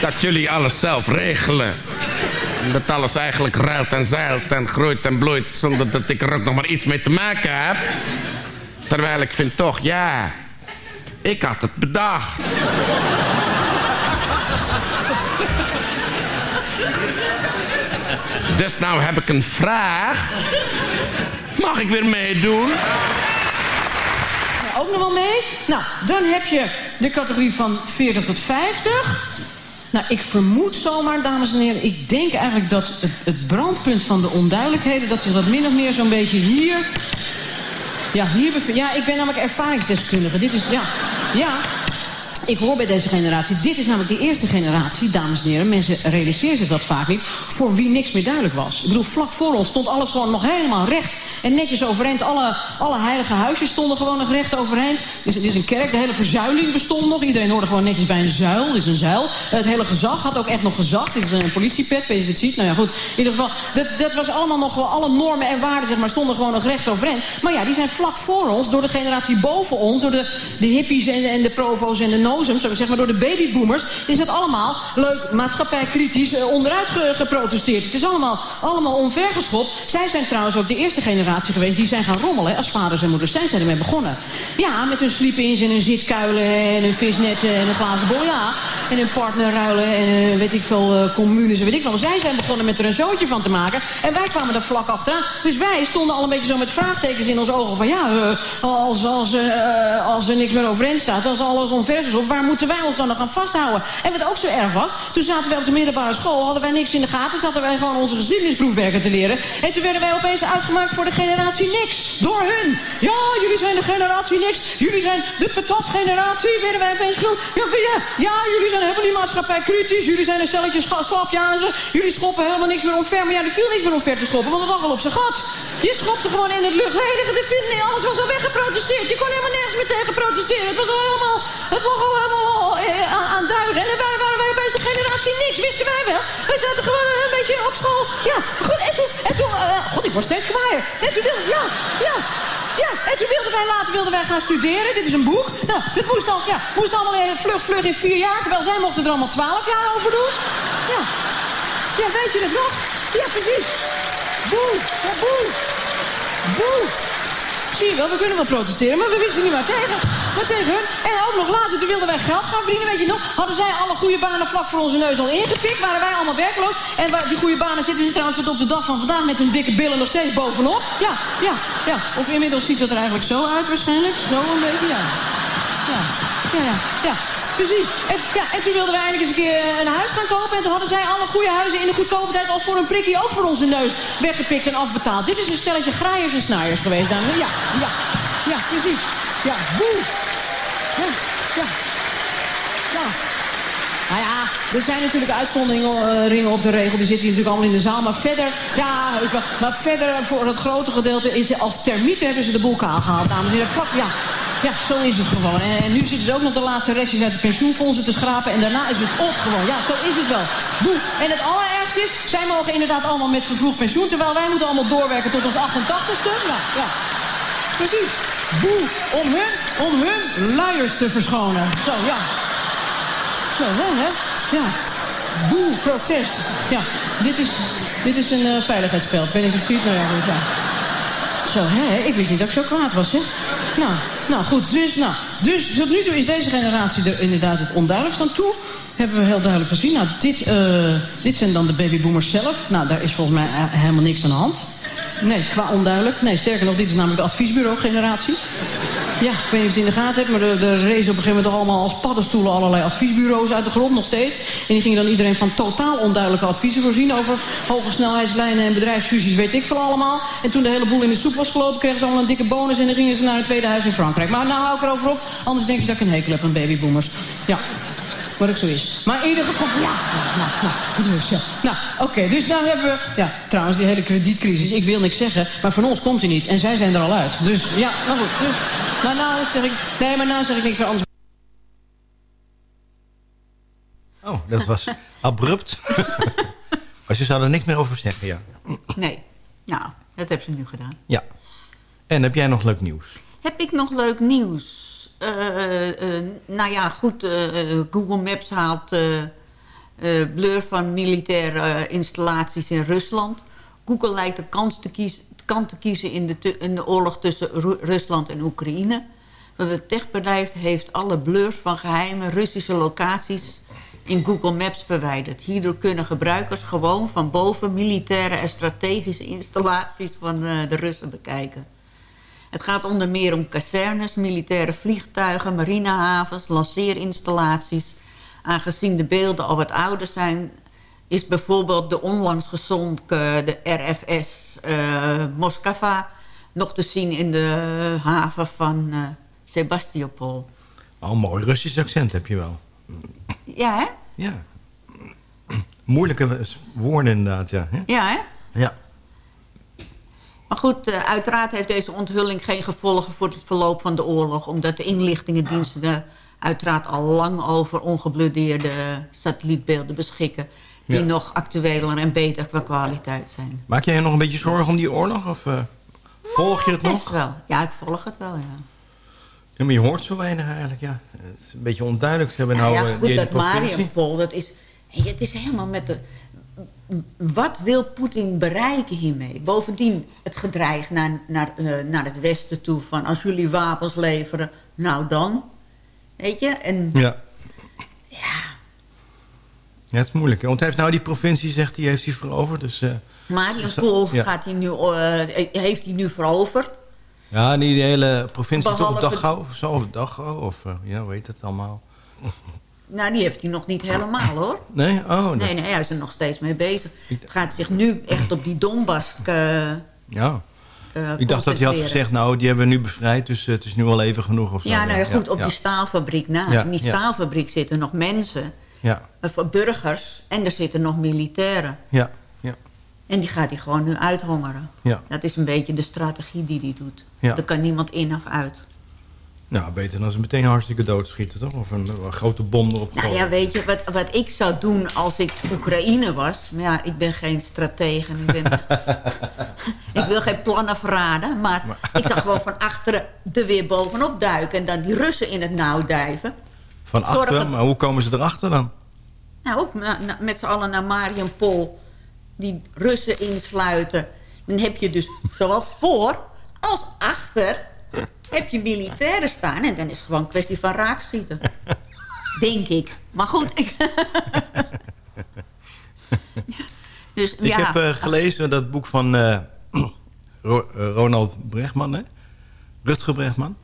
Dat jullie alles zelf regelen. En dat alles eigenlijk ruilt en zeilt en groeit en bloeit... zonder dat ik er ook nog maar iets mee te maken heb. Terwijl ik vind toch, ja... ik had het bedacht. Dus nou heb ik een vraag. Mag ik weer meedoen? Ja, ook nog wel mee. Nou, dan heb je de categorie van 40 tot 50. Nou, ik vermoed zomaar, dames en heren... ik denk eigenlijk dat het, het brandpunt van de onduidelijkheden... dat zich dat min of meer zo'n beetje hier... Ja, hier bevindt. Ja, ik ben namelijk ervaringsdeskundige. Dit is, ja, ja... Ik hoor bij deze generatie, dit is namelijk de eerste generatie, dames en heren. Mensen realiseren zich dat vaak niet, voor wie niks meer duidelijk was. Ik bedoel, vlak voor ons stond alles gewoon nog helemaal recht en netjes overeind. Alle, alle heilige huisjes stonden gewoon nog recht overeind. Dit is, een kerk, de hele verzuiling bestond nog. Iedereen hoorde gewoon netjes bij een zuil, dit is een zuil. Het hele gezag had ook echt nog gezag. Dit is een politiepet, weet je het ziet. Nou ja, goed. In ieder geval, dat, dat was allemaal nog wel, alle normen en waarden, zeg maar, stonden gewoon nog recht overeind. Maar ja, die zijn vlak voor ons, door de generatie boven ons, door de, de hippies en, en de provo's en de no's zou zeggen, maar door de babyboomers... is het allemaal leuk maatschappijkritisch eh, onderuit ge- geprotesteerd. Het is allemaal, allemaal onvergeschopt. Zij zijn trouwens ook de eerste generatie geweest... die zijn gaan rommelen als vaders en moeders. Zij zijn ermee begonnen. Ja, met hun sleep-ins en hun zitkuilen en hun visnetten en een glazen bol, ja. En hun partner ruilen en eh, weet ik veel, eh, communes en weet ik wel. Zij zijn begonnen met er een zootje van te maken. En wij kwamen er vlak achteraan. Dus wij stonden al een beetje zo met vraagtekens in onze ogen. Van ja, eh, als, als, eh, als er niks meer overeind staat, als alles op, waar moeten wij ons dan nog aan vasthouden? En wat ook zo erg was, toen zaten wij op de middelbare school, hadden wij niks in de gaten, zaten wij gewoon onze geschiedenisproefwerken te leren. En toen werden wij opeens uitgemaakt voor de generatie niks. Door hun. Ja, jullie zijn de generatie niks. Jullie zijn de patatgeneratie, werden wij opeens genoemd. Ja, ja, ja, jullie zijn helemaal niet maatschappij kritisch. Jullie zijn een stelletje slapjazen. Jullie schoppen helemaal niks meer omver. Maar ja, er viel niks meer omver te schoppen, want het lag al op zijn gat. Je schopte gewoon in het luchtledige. Viel, nee, alles was al weggeprotesteerd. Je kon helemaal nergens meer tegen protesteren. Het was al helemaal, het al helemaal eh, aan, duigen. En dan waren, wij bij de generatie niks, wisten wij wel. Wij zaten gewoon een beetje op school. Ja, goed, en toen, en toen eh, god, ik word steeds kwaaier. Ja, ja, ja, en toen wilden wij later wilden wij gaan studeren. Dit is een boek. Nou, dit moest, al, ja, moest allemaal in vlug, vlug in vier jaar. Terwijl zij mochten er allemaal twaalf jaar over doen. Ja. Ja, weet je het nog? Ja, precies. Boe, ja, boe. Boe. Zie je wel, we kunnen wel protesteren, maar we wisten niet waar tegen. Maar tegen hun. En ook nog later, toen wilden wij geld gaan verdienen, weet je nog. Hadden zij alle goede banen vlak voor onze neus al ingepikt. Waren wij allemaal werkloos. En waar, die goede banen zitten ze trouwens tot op de dag van vandaag met hun dikke billen nog steeds bovenop. Ja, ja, ja. Of inmiddels ziet het er eigenlijk zo uit waarschijnlijk. Zo een beetje, ja. Ja, ja, ja. ja. Precies. En, ja, en toen wilden wij eindelijk eens een keer eh, een huis gaan kopen. En toen hadden zij alle goede huizen in de goedkope tijd al voor een prikkie ook voor onze neus weggepikt en afbetaald. Dit is een stelletje graaiers en snaaiers geweest, dames. Ja, ja, ja, precies. Ja, boe. Ja, ja. Ja. Nou ja, er zijn natuurlijk uitzonderingen eh, op de regel. Die zitten hier natuurlijk allemaal in de zaal. Maar verder, ja, maar verder voor het grote gedeelte is als termieten hebben ze de boel kaal gehaald. Dames en heren, ja. Ja, zo is het gewoon. En, nu zitten ze ook nog de laatste restjes uit de pensioenfondsen te schrapen. En daarna is het op gewoon. Ja, zo is het wel. Boe. En het allerergste is, zij mogen inderdaad allemaal met vervroegd pensioen. Terwijl wij moeten allemaal doorwerken tot ons 88ste. Ja, ja. Precies. Boe. Om hun, om hun luiers te verschonen. Zo, ja. Zo, hè, hè? Ja. Boe, protest. Ja, dit is, dit is een eh, veiligheidsspel. Ben ik het ziet? Nou ja, goed. Zo, hè? Ik wist niet dat ik zo kwaad was, hè? Nou, nou goed, dus, nou, dus tot nu toe is deze generatie er inderdaad het onduidelijkst aan toe. Hebben we heel duidelijk gezien. Nou, dit, eh, dit zijn dan de babyboomers zelf. Nou, daar is volgens mij eh, helemaal niks aan de hand. Nee, qua onduidelijk. Nee, sterker nog, dit is namelijk de adviesbureau-generatie. Ja, ik weet niet of je het in de gaten hebt, maar er, er rezen op een gegeven moment toch allemaal als paddenstoelen allerlei adviesbureaus uit de grond nog steeds. En die gingen dan iedereen van totaal onduidelijke adviezen voorzien over hoge snelheidslijnen en bedrijfsfusies, weet ik veel allemaal. En toen de hele boel in de soep was gelopen, kregen ze allemaal een dikke bonus en dan gingen ze naar een tweede huis in Frankrijk. Maar nou hou ik erover op, anders denk ik dat ik een hekel heb aan babyboomers. Ja. Wat ook zo is. Maar in ieder geval, ja. Nou, nou, dus, ja. Nou, oké, dus nou hebben we... Ja, trouwens, die hele kredietcrisis, ik wil niks zeggen, maar van ons komt hij niet. En zij zijn er al uit. Dus, ja, nou goed. Dus, maar nou zeg ik... Nee, maar nou zeg ik niks meer anders. Oh, dat was abrupt. maar ze zou er niks meer over zeggen, ja. Nee. Nou, dat hebben ze nu gedaan. Ja. En heb jij nog leuk nieuws? Heb ik nog leuk nieuws? Eh, eh, nou ja, goed. eh, Google Maps haalt eh, eh, blur van militaire eh, installaties in Rusland. Google lijkt de kans te kiezen, kant te kiezen in de, in de oorlog tussen Ru- Rusland en Oekraïne. Want het techbedrijf heeft alle blurs van geheime Russische locaties in Google Maps verwijderd. Hierdoor kunnen gebruikers gewoon van boven militaire en strategische installaties van eh, de Russen bekijken. Het gaat onder meer om kazernes, militaire vliegtuigen, marinehavens, lanceerinstallaties. Aangezien de beelden al wat ouder zijn, is bijvoorbeeld de onlangs gezonken de RFS eh Moskva nog te zien in de haven van eh Sebastopol. Oh, mooi Russisch accent heb je wel. Ja, hè? Ja. Moeilijke woorden inderdaad, ja. hè? Ja, hè? Ja. Maar goed, eh, uiteraard heeft deze onthulling geen gevolgen voor het verloop van de oorlog... omdat de inlichtingendiensten er uiteraard al lang over ongeblodeerde satellietbeelden beschikken... die Ja. nog actueler en beter qua kwaliteit zijn. Maak jij je nog een beetje zorgen om die oorlog? Of eh, volg je het Best nog? wel. Ja, ik volg het wel, ja. Ja, maar je hoort zo weinig eigenlijk, ja. Het is een beetje onduidelijk. Ze hebben nou, ja, eh, goed, dat. Mariupol, dat is... Het is helemaal met de... Wat wil Poetin bereiken hiermee? Bovendien het gedreig naar, naar, eh, naar het westen toe... van als jullie wapens leveren, nou dan. Weet je? En Ja. Ja, het is moeilijk. Want hij heeft nou die provincie, zegt hij, heeft hij veroverd. Dus, eh, Mariupol Ja. gaat hij nu, eh, heeft hij nu veroverd. ja, niet die hele provincie toch? Behalve- Dachau of zo? Of Dachau? Of eh, ja, hoe heet het allemaal? Nou, die heeft hij nog niet helemaal, hoor. Nee? Oh, Nee, nee. nee, hij is er nog steeds mee bezig. Het gaat zich nu echt op die Donbass eh, Ja. eh, Ik dacht dat hij had gezegd, nou, die hebben we nu bevrijd, dus eh, het is nu al even genoeg of zo. Ja, nou ja, goed, op ja. die staalfabriek na. Ja, In die staalfabriek zitten nog mensen, Ja, voor burgers, en er zitten nog militairen. ja, ja. En die gaat hij gewoon nu uithongeren. Ja. Dat is een beetje de strategie die hij doet. Ja. Er kan niemand in of uit. Nou, beter dan ze meteen hartstikke doodschieten, toch? Of een, een grote bom erop Nou gooien. ja, weet je, wat, wat ik zou doen als ik Oekraïne was... Maar ja, ik ben geen stratege. en Ik, ben, ik wil geen plannen verraden. Maar, ik zou gewoon van achteren er weer bovenop duiken... en dan die Russen in het nauw duiven. Van achteren, dat- maar hoe komen ze erachter dan? Nou, ook na- na- met z'n allen naar Mariupol. Die Russen insluiten. Dan heb je dus zowel voor als achter... heb je militairen staan. En dan is het gewoon een kwestie van raakschieten. Denk ik. Maar goed. ik- dus Ik ja. heb eh, gelezen dat boek van eh, eh, Ronald Brechtman, hè? Rutger Brechtman.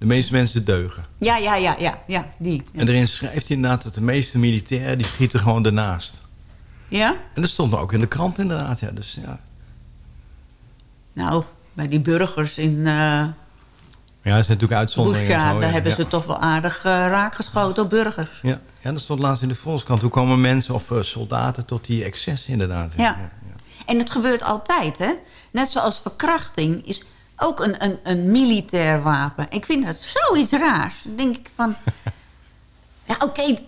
De meeste mensen deugen. ja, ja, ja, ja, ja, die. En daarin schrijft hij inderdaad dat de meeste militairen... die schieten gewoon ernaast. Ja? En dat stond ook in de krant inderdaad, ja. Dus ja, Nou, bij die burgers in uh, ja dat zijn natuurlijk uitzonderingen. Busha... zo, daar ja. hebben ja. ze toch wel aardig uh, raakgeschoten op burgers. Ja. ja, dat stond laatst in de Volkskrant. Hoe komen mensen of uh, soldaten tot die excess inderdaad? Ja. ja. En het gebeurt altijd, hè? Net zoals verkrachting is ook een, een, een militair wapen. Ik vind dat zoiets raars. Dan denk ik van... ja, oké, okay,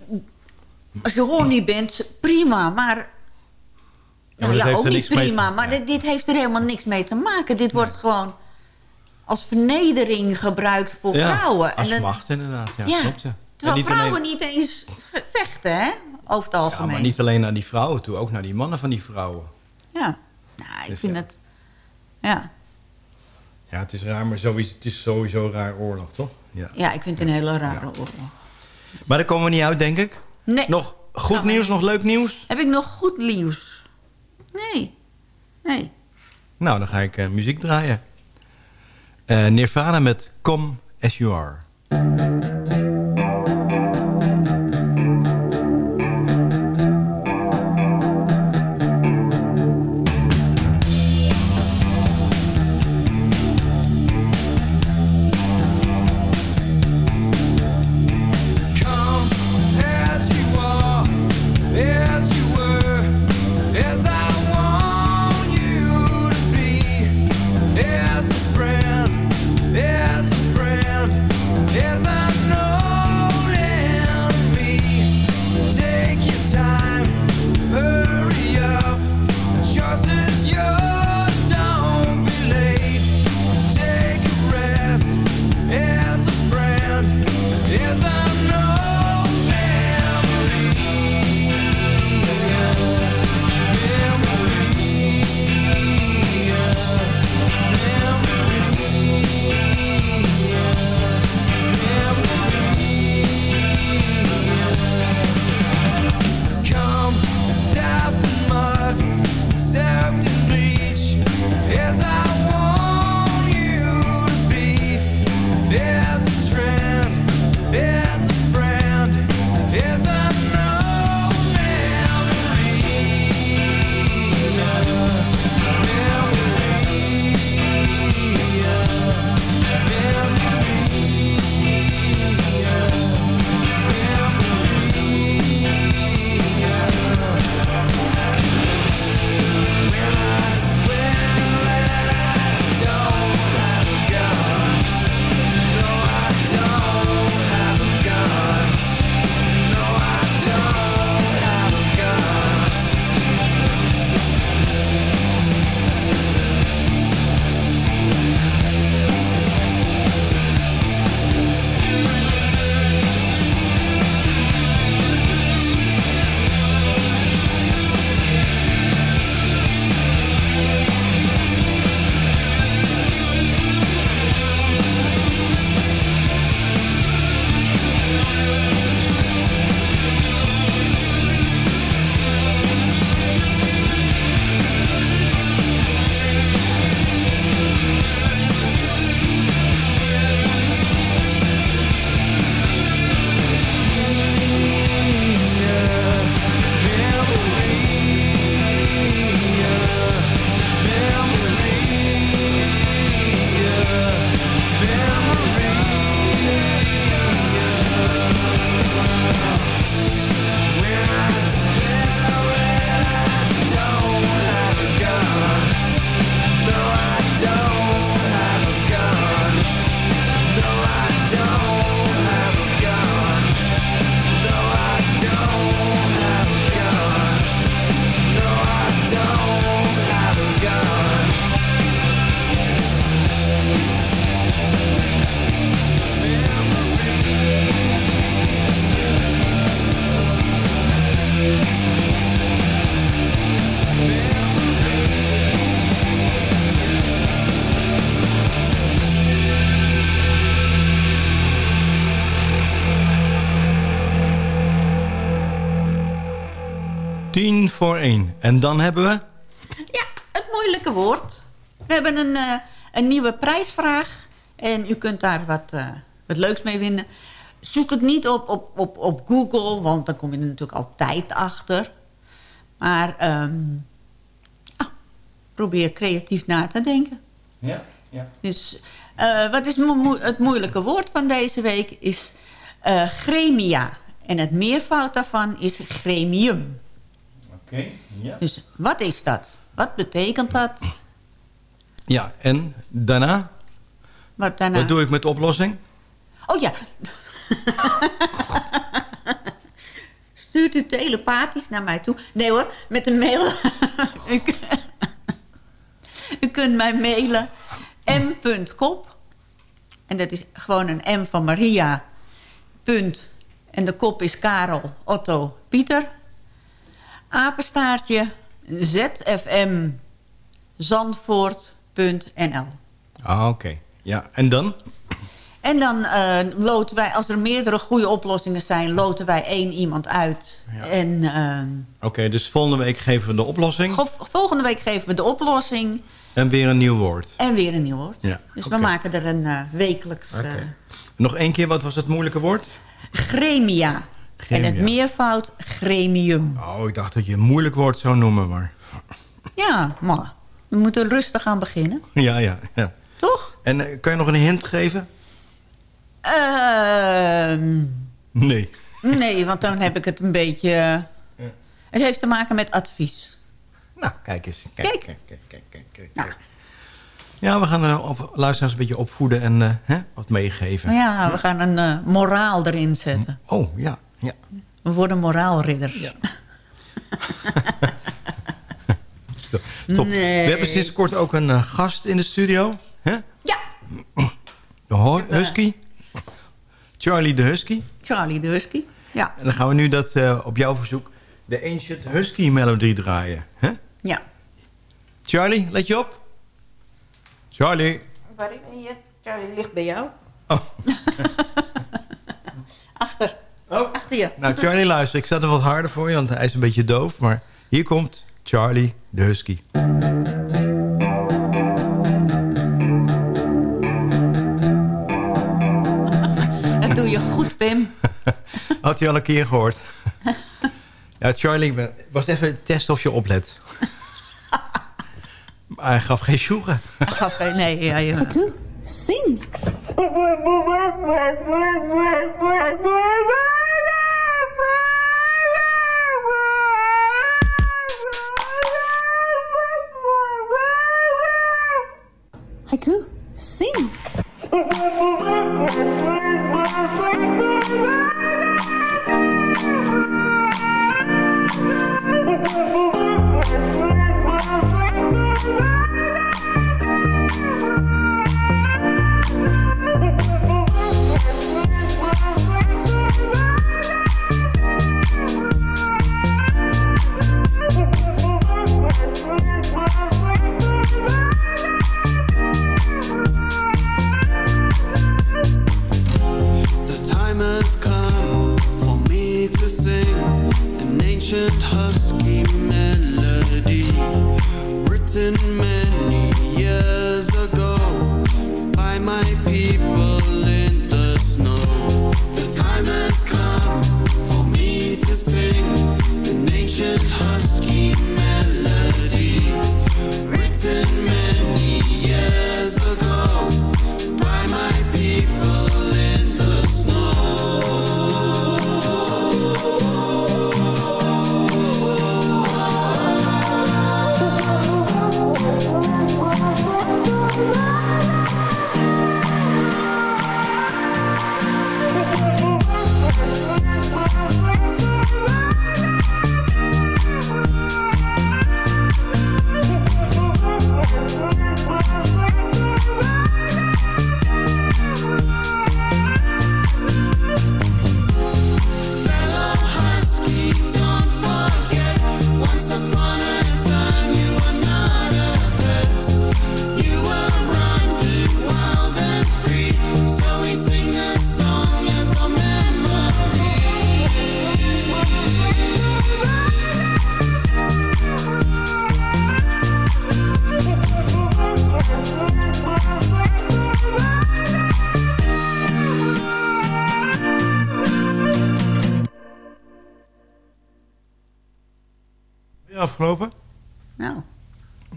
als je horny bent, prima, maar... Nou ja, ja ook niet prima, te... maar dit, dit, heeft er helemaal niks mee te maken. Dit wordt gewoon als vernedering gebruikt voor vrouwen. als en dan, macht inderdaad, ja, klopt. Ja. Terwijl niet vrouwen alleen... niet eens vechten, hè? Over het algemeen. Ja, maar niet alleen naar die vrouwen toe, ook naar die mannen van die vrouwen. Ja, nou, ik dus vind het... Ja. Ja, het is raar, maar sowieso, het is sowieso een raar oorlog, toch? Ja, ja ik vind het een hele rare ja. oorlog. Maar daar komen we niet uit, denk ik. Nee. Nog goed nou, nieuws, nog leuk nieuws? Heb ik nog goed nieuws? Nee. Nee. Nou, dan ga ik uh, muziek draaien. Uh, Nirvana met Come As You Are. En dan hebben we... Het moeilijke woord. We hebben een, eh, een nieuwe prijsvraag. En u kunt daar wat, eh, wat leuks mee winnen. Zoek het niet op, op, op, op Google, want dan kom je er natuurlijk altijd achter. Maar ehm, ah, probeer creatief na te denken. Ja, ja. Dus eh, wat is mo- mo- het moeilijke woord van deze week is eh, gremia. En het meervoud daarvan is gremium. Oké, ja. Dus wat is dat? Wat betekent dat? Ja, en daarna? Wat daarna? Wat doe ik met de oplossing? Oh ja. Stuurt u telepathisch naar mij toe? Nee hoor, met een mail. u kunt mij mailen m.kop. En dat is gewoon een M van Maria. Punt. En de kop is Karel, Otto, Pieter. Apenstaartje zfm zandvoort.nl Ah, oké. Ja, en dan? En dan eh loten wij, als er meerdere goede oplossingen zijn... loten wij één iemand uit. En ehm, Oké, dus volgende week geven we de oplossing. volgende week geven we de oplossing... En weer een nieuw woord. en weer een nieuw woord. Ja, Dus we maken er een eh, wekelijks... eh, Nog één keer, wat was het moeilijke woord? gremia. En het meervoud gremium. Oh, ik dacht dat je een moeilijk woord zou noemen, maar... Ja, maar we moeten rustig aan beginnen. Ja, ja, ja. Toch? En eh, kan je nog een hint geven? Ehm, Nee. nee, want dan heb ik het een beetje... eh, Het heeft te maken met advies. Nou, kijk eens. Kijk, Kijk. kijk, kijk, kijk, kijk. kijk, kijk. Ja, we gaan op, luisteraars een beetje opvoeden en hè, wat meegeven. Nou ja, we gaan een moraal erin zetten. Oh, ja, ja. We worden moraalridders. Top. Nee. We hebben sinds kort ook een eh, gast in de studio. Hè? Ja. De ho- Husky. Charlie de Husky. Charlie de Husky. Ja. En dan gaan we nu dat eh, op jouw verzoek de Ancient Husky melodie draaien. Hè? Ja. Charlie, let je op. Charlie. Waar ben je? Charlie ligt bij jou. Oh. Achter. Achter je. Nou, Charlie, luister. Ik zet er wat harder voor je, want hij is een beetje doof. Maar hier komt Charlie de Husky. Dat doe je goed, Pim. Had hij al een keer gehoord. ja, Charlie, was even testen of je oplet. maar hij gaf geen sjoegen. Hij gaf geen... Nee, ja, ja. Sing. Haiku, sing.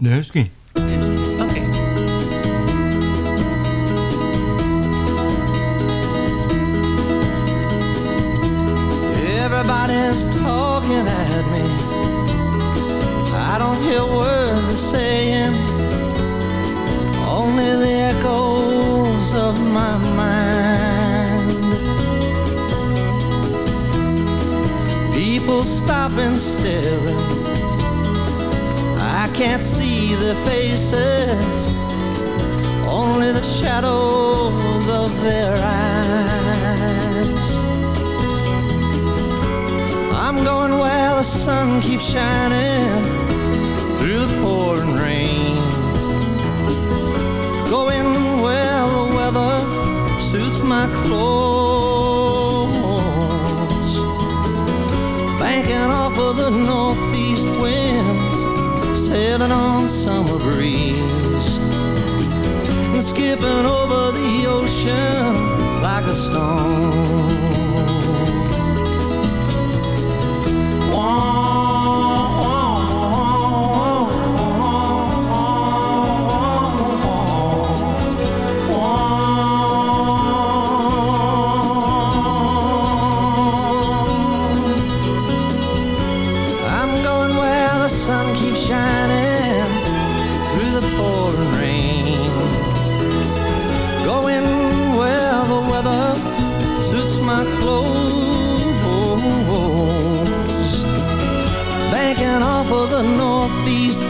De husky. Everybody's talking at me. I don't hear words they're saying, only the echoes of my mind. People stop and faces, only the shadows of their eyes. I'm going where the sun keeps shining through the pouring rain. Going where the weather suits my clothes. Banking off of the northeast winds, sailing on breeze. And skipping over the ocean like a stone.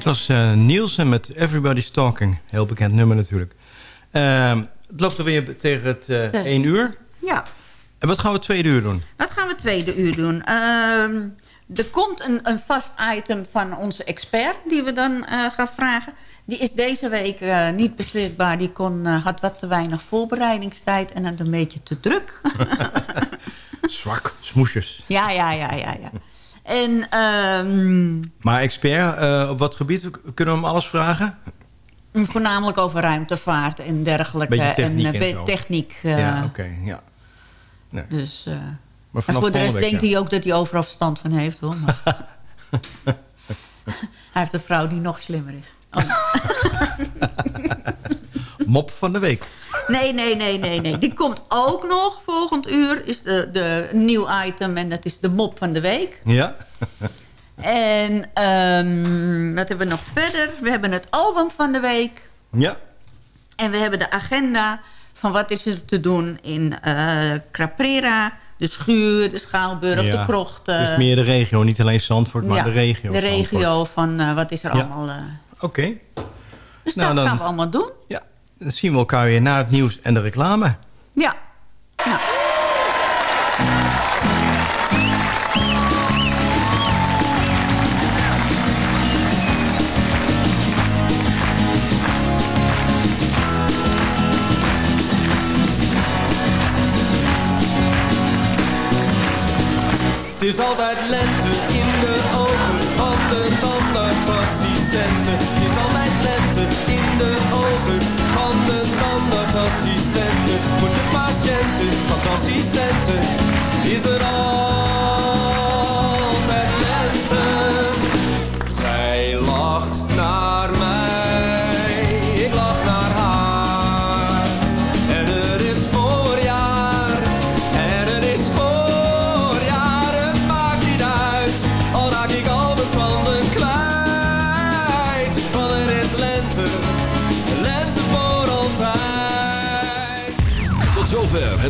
Dit was eh Nielsen met Everybody's Talking. Heel bekend nummer natuurlijk. Ehm, het loopt alweer tegen het eh Te- 1 uur. Ja, En wat gaan we het tweede uur doen? wat gaan we tweede uur doen? Ehm, er komt een, een vast item van onze expert die we dan eh, gaan vragen. Die is deze week eh, niet beschikbaar. Die kon, eh, had wat te weinig voorbereidingstijd en het een beetje te druk. Zwak, smoesjes. ja, ja, ja, ja, ja. En ehm, Maar expert, eh, op wat gebied? Kunnen we hem alles vragen? voornamelijk over ruimtevaart en dergelijke. Techniek en, eh, techniek. eh, ja, oké. ja. Nee. Dus, eh, Maar en voor de rest week, denkt hij ook dat hij overal verstand van heeft, hoor. Hij heeft een vrouw die nog slimmer is. Oh. Mop van de week. Nee, nee, nee, nee, nee. Die komt ook nog volgend uur. Is de, de nieuw item en dat is de mop van de week. Ja? En ehm, wat hebben we nog verder? We hebben het album van de week. Ja. En we hebben de agenda van wat is er te doen in eh Caprera, de Schuur, de Schouwburg, Ja. de Krochten. Dus meer de regio, niet alleen Zandvoort, maar Ja, de regio. De Zandvoort. regio van eh, wat is er Ja. allemaal. eh, Oké. dus Nou, dat dan- gaan we allemaal doen. Ja, dan zien we elkaar weer na het nieuws en de reclame. Ja. Nou. Het is altijd lente